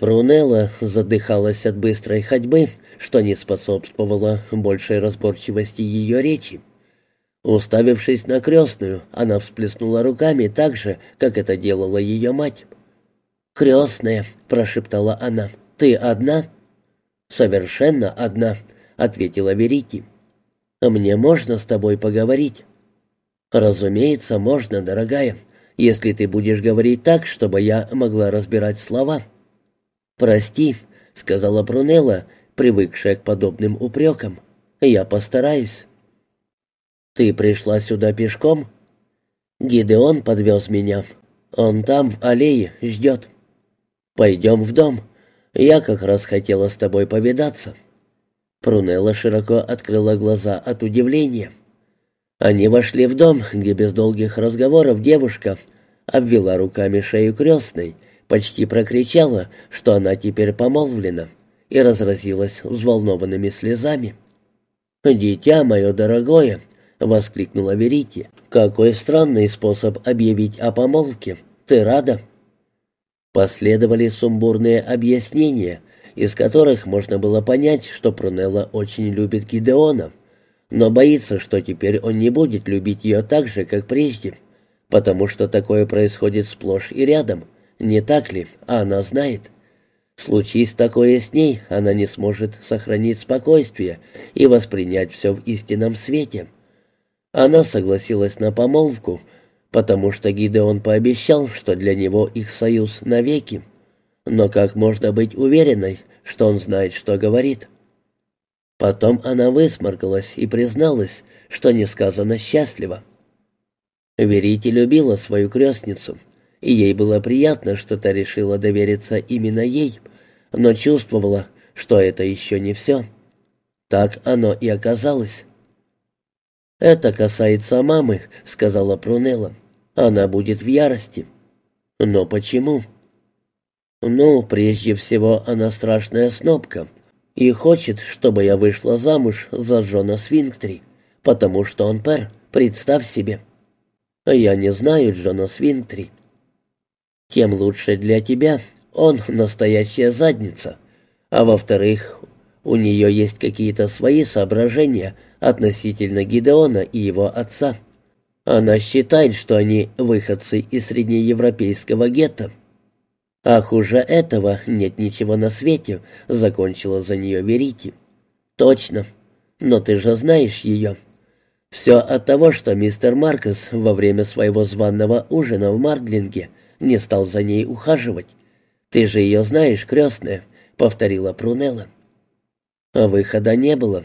Прунелла задыхалась от быстрой ходьбы, что не способствовало большей разборчивости ее речи. Уставившись на крестную, она всплеснула руками так же, как это делала ее мать. «Крестная», — прошептала она, — «ты одна?» «Совершенно одна», — ответила Верити. «Мне можно с тобой поговорить?» «Разумеется, можно, дорогая, если ты будешь говорить так, чтобы я могла разбирать слова». «Прости», — сказала Брунелла, привыкшая к подобным упрекам. «Я постараюсь». «Ты пришла сюда пешком?» «Гидеон подвез меня. Он там, в аллее, ждет». «Пойдем в дом. Я как раз хотела с тобой повидаться». Прунелла широко открыла глаза от удивления. Они вошли в дом, где без долгих разговоров девушка обвела руками шею крестной, почти прокричала, что она теперь помолвлена, и разразилась взволнованными слезами. «Дитя мое дорогое!» — воскликнула Верите. «Какой странный способ объявить о помолвке! Ты рада?» Последовали сумбурные объяснения, из которых можно было понять, что Прунелла очень любит Гидеона, но боится, что теперь он не будет любить ее так же, как прежде, потому что такое происходит сплошь и рядом, не так ли, а она знает. Случись такое с ней, она не сможет сохранить спокойствие и воспринять все в истинном свете. Она согласилась на помолвку, потому что Гидеон пообещал, что для него их союз навеки. Но как можно быть уверенной, что он знает, что говорит? Потом она высморкалась и призналась, что несказанно счастлива. Верите любила свою крестницу, и ей было приятно, что та решила довериться именно ей, но чувствовала, что это еще не все. Так оно и оказалось. «Это касается мамы», — сказала Прунелла. «Она будет в ярости». «Но почему?» «Ну, прежде всего, она страшная снопка и хочет, чтобы я вышла замуж за Джона Свинктри, потому что он пер, представь себе». «Я не знаю Джона Свинктри». «Тем лучше для тебя. Он настоящая задница. А во-вторых, у нее есть какие-то свои соображения относительно Гидеона и его отца. Она считает, что они выходцы из среднеевропейского гетто. А хуже этого нет ничего на свете, закончила за нее Верити. Точно. Но ты же знаешь ее. Все от того, что мистер Маркес во время своего званного ужина в Мардлинге не стал за ней ухаживать. Ты же ее знаешь, крестная, повторила Прунелла. А выхода не было.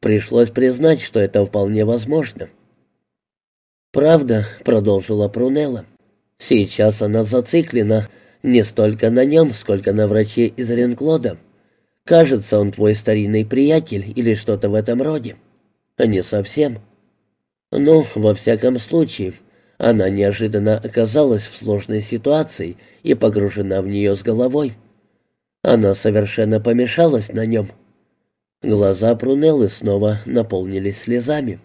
Пришлось признать, что это вполне возможно. «Правда», — продолжила Прунелла, — «сейчас она зациклена не столько на нем, сколько на враче из Ренклода. Кажется, он твой старинный приятель или что-то в этом роде». «Не совсем». «Ну, во всяком случае, она неожиданно оказалась в сложной ситуации и погружена в нее с головой. Она совершенно помешалась на нем». Глаза Прунеллы снова наполнились слезами.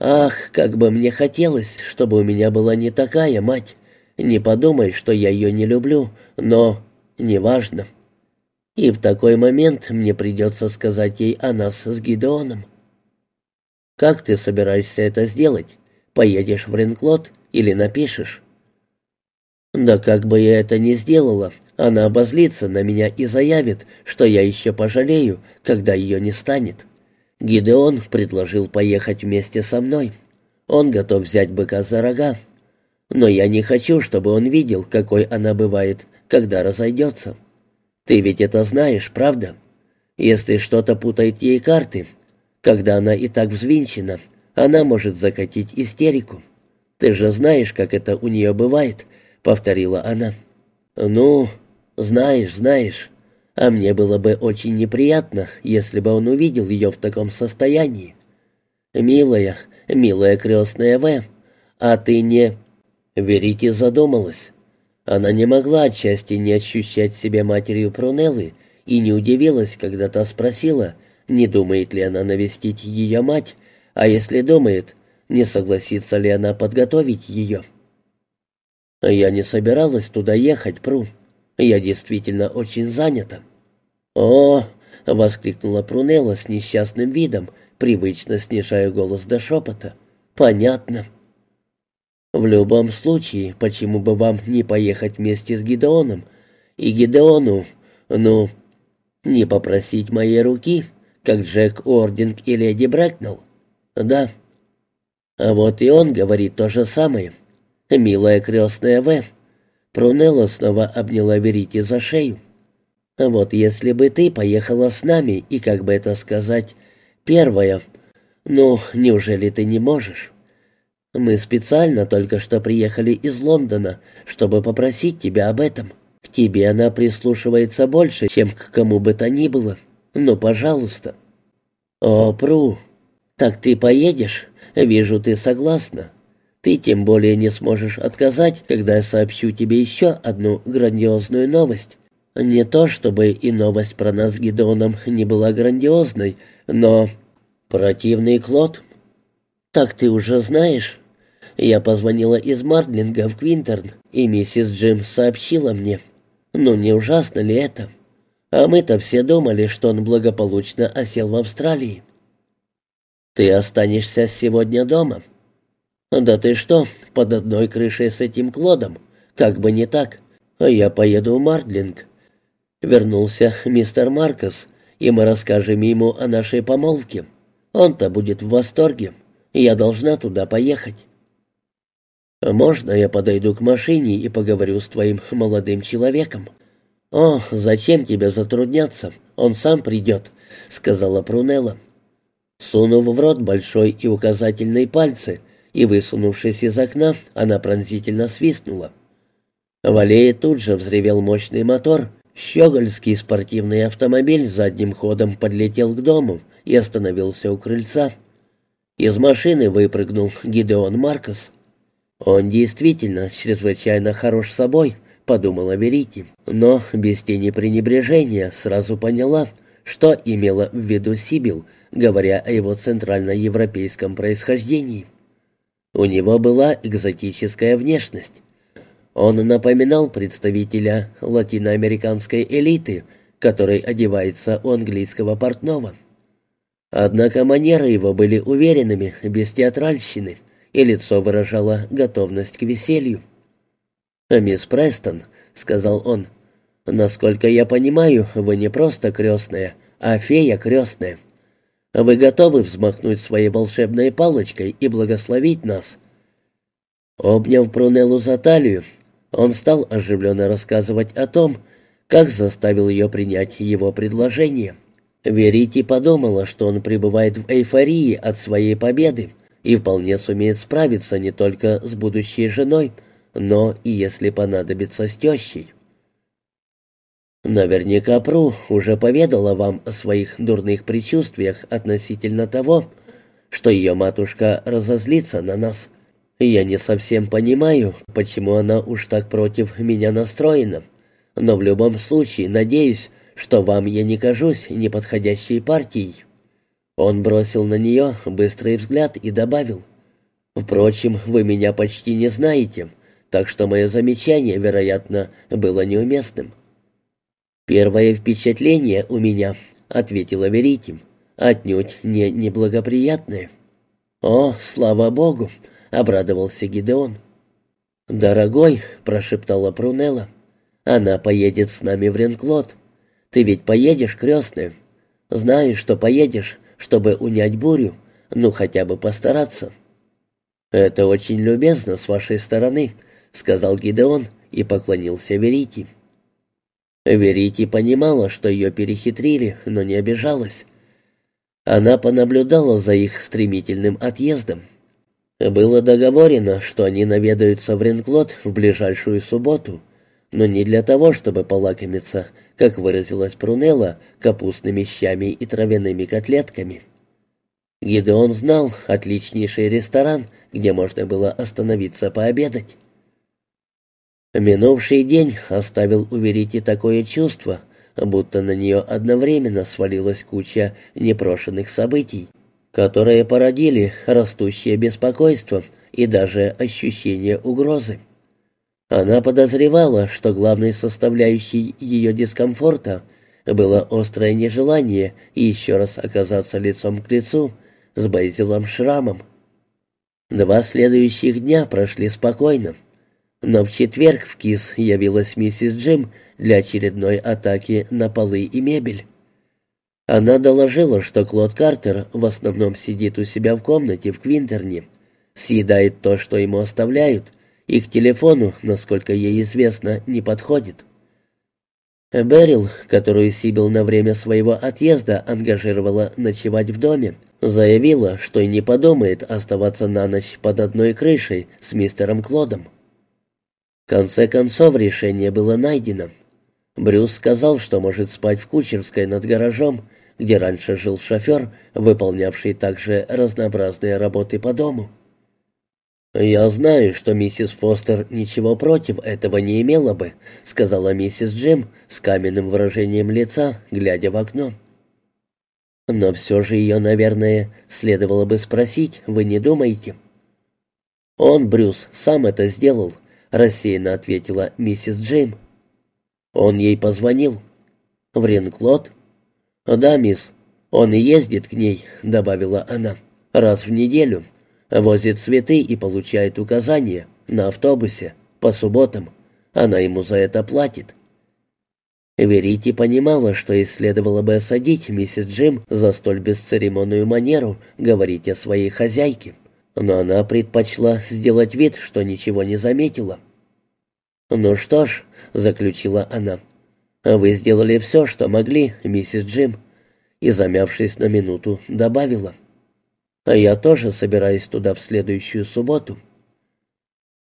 «Ах, как бы мне хотелось, чтобы у меня была не такая мать. Не подумай, что я ее не люблю, но неважно. И в такой момент мне придется сказать ей о нас с Гидеоном. Как ты собираешься это сделать? Поедешь в Ренклот или напишешь?» «Да как бы я это ни сделала, она обозлится на меня и заявит, что я еще пожалею, когда ее не станет. Гидеон предложил поехать вместе со мной. Он готов взять быка за рога. Но я не хочу, чтобы он видел, какой она бывает, когда разойдется. Ты ведь это знаешь, правда? Если что-то путает ей карты, когда она и так взвинчена, она может закатить истерику. Ты же знаешь, как это у нее бывает, — повторила она. «Ну, знаешь, знаешь, а мне было бы очень неприятно, если бы он увидел ее в таком состоянии. Милая, милая крестная В, а ты не...» Верите задумалась. Она не могла отчасти не ощущать себя матерью Прунеллы и не удивилась, когда та спросила, не думает ли она навестить ее мать, а если думает, не согласится ли она подготовить ее. «Я не собиралась туда ехать, Пру. Я действительно очень занята». «О!» — воскликнула Прунелла с несчастным видом, привычно снижая голос до шепота. «Понятно». «В любом случае, почему бы вам не поехать вместе с Гидеоном? И Гидеону, ну, не попросить моей руки, как Джек Ординг и леди Брэкнелл?» «Да». «А вот и он говорит то же самое. Милая крестная В». Прунелла снова обняла Верите за шею. Вот если бы ты поехала с нами и, как бы это сказать, первая... Ну, неужели ты не можешь? Мы специально только что приехали из Лондона, чтобы попросить тебя об этом. К тебе она прислушивается больше, чем к кому бы то ни было. Ну, пожалуйста. О, Пру, так ты поедешь? Вижу, ты согласна. Ты тем более не сможешь отказать, когда я сообщу тебе еще одну грандиозную новость. Не то чтобы и новость про нас с Гидеоном не была грандиозной, но... Противный Клод? Так ты уже знаешь? Я позвонила из Мардлинга в Квинтерн, и миссис Джим сообщила мне. Ну, не ужасно ли это? А мы-то все думали, что он благополучно осел в Австралии. Ты останешься сегодня дома? Да ты что, под одной крышей с этим Клодом? Как бы не так. А я поеду в Мардлинг. Вернулся мистер Маркос, и мы расскажем ему о нашей помолвке. Он-то будет в восторге, я должна туда поехать. Можно я подойду к машине и поговорю с твоим молодым человеком? О, зачем тебе затрудняться? Он сам придет, сказала Прунелла. Сунув в рот большой и указательный пальцы и высунувшись из окна, она пронзительно свистнула. В аллее тут же взревел мощный мотор, Щегольский спортивный автомобиль задним ходом подлетел к дому и остановился у крыльца. Из машины выпрыгнул Гидеон Маркос. «Он действительно чрезвычайно хорош собой», — подумала Верити, но без тени пренебрежения сразу поняла, что имела в виду Сибил, говоря о его центральноевропейском происхождении. У него была экзотическая внешность, он напоминал представителя латиноамериканской элиты, который одевается у английского портного. Однако манеры его были уверенными, без театральщины, и лицо выражало готовность к веселью. «Мисс Престон», — сказал он, — «насколько я понимаю, вы не просто крестная, а фея крестная. Вы готовы взмахнуть своей волшебной палочкой и благословить нас?» Обняв Прунеллу за талию, он стал оживленно рассказывать о том, как заставил ее принять его предложение. Верити подумала, что он пребывает в эйфории от своей победы и вполне сумеет справиться не только с будущей женой, но и, если понадобится, с тещей. Наверняка Пру уже поведала вам о своих дурных предчувствиях относительно того, что ее матушка разозлится на нас. Я не совсем понимаю, почему она уж так против меня настроена, но в любом случае надеюсь, что вам я не кажусь неподходящей партией». Он бросил на нее быстрый взгляд и добавил, «Впрочем, вы меня почти не знаете, так что мое замечание, вероятно, было неуместным». «Первое впечатление у меня», — ответила Веритим, — «отнюдь не неблагоприятное». «О, слава Богу!» обрадовался Гидеон. «Дорогой», — прошептала Прунелла, — «она поедет с нами в Ренклот. Ты ведь поедешь, крестная? Знаешь, что поедешь, чтобы унять бурю, ну хотя бы постараться». «Это очень любезно с вашей стороны», — сказал Гидеон и поклонился Верите. Верите понимала, что ее перехитрили, но не обижалась. Она понаблюдала за их стремительным отъездом. Было договорено, что они наведаются в Ренклот в ближайшую субботу, но не для того, чтобы полакомиться, как выразилась Прунелла, капустными щами и травяными котлетками. Гидеон знал отличнейший ресторан, где можно было остановиться пообедать. Минувший день оставил у Верити такое чувство, будто на нее одновременно свалилась куча непрошенных событий которые породили растущее беспокойство и даже ощущение угрозы. Она подозревала, что главной составляющей ее дискомфорта было острое нежелание еще раз оказаться лицом к лицу с Бейзелом Шрамом. Два следующих дня прошли спокойно, но в четверг в КИС явилась миссис Джим для очередной атаки на полы и мебель. Она доложила, что Клод Картер в основном сидит у себя в комнате в Квинтерне, съедает то, что ему оставляют, и к телефону, насколько ей известно, не подходит. Берил, которую Сибил на время своего отъезда ангажировала ночевать в доме, заявила, что и не подумает оставаться на ночь под одной крышей с мистером Клодом. Конце концов решение было найдено. Брюс сказал, что может спать в кучерской над гаражом, где раньше жил шофер, выполнявший также разнообразные работы по дому. «Я знаю, что миссис Фостер ничего против этого не имела бы», — сказала миссис Джим с каменным выражением лица, глядя в окно. «Но все же ее, наверное, следовало бы спросить, вы не думаете?» «Он, Брюс, сам это сделал», — рассеянно ответила миссис Джим. «Он ей позвонил». «В Ринклот?» «Да, мисс, он и ездит к ней», — добавила она, — «раз в неделю. Возит цветы и получает указания на автобусе по субботам. Она ему за это платит». Верити понимала, что ей следовало бы осадить миссис Джим за столь бесцеремонную манеру говорить о своей хозяйке, но она предпочла сделать вид, что ничего не заметила. «Ну что ж», — заключила она, «Вы сделали все, что могли, миссис Джим», и, замявшись на минуту, добавила. «А я тоже собираюсь туда в следующую субботу».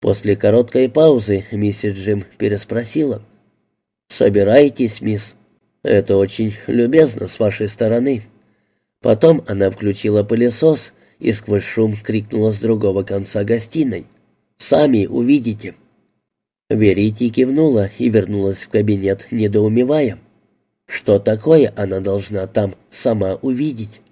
После короткой паузы миссис Джим переспросила. «Собираетесь, мисс? Это очень любезно с вашей стороны». Потом она включила пылесос и сквозь шум крикнула с другого конца гостиной. «Сами увидите». Верити кивнула и вернулась в кабинет, недоумевая. Что такое она должна там сама увидеть?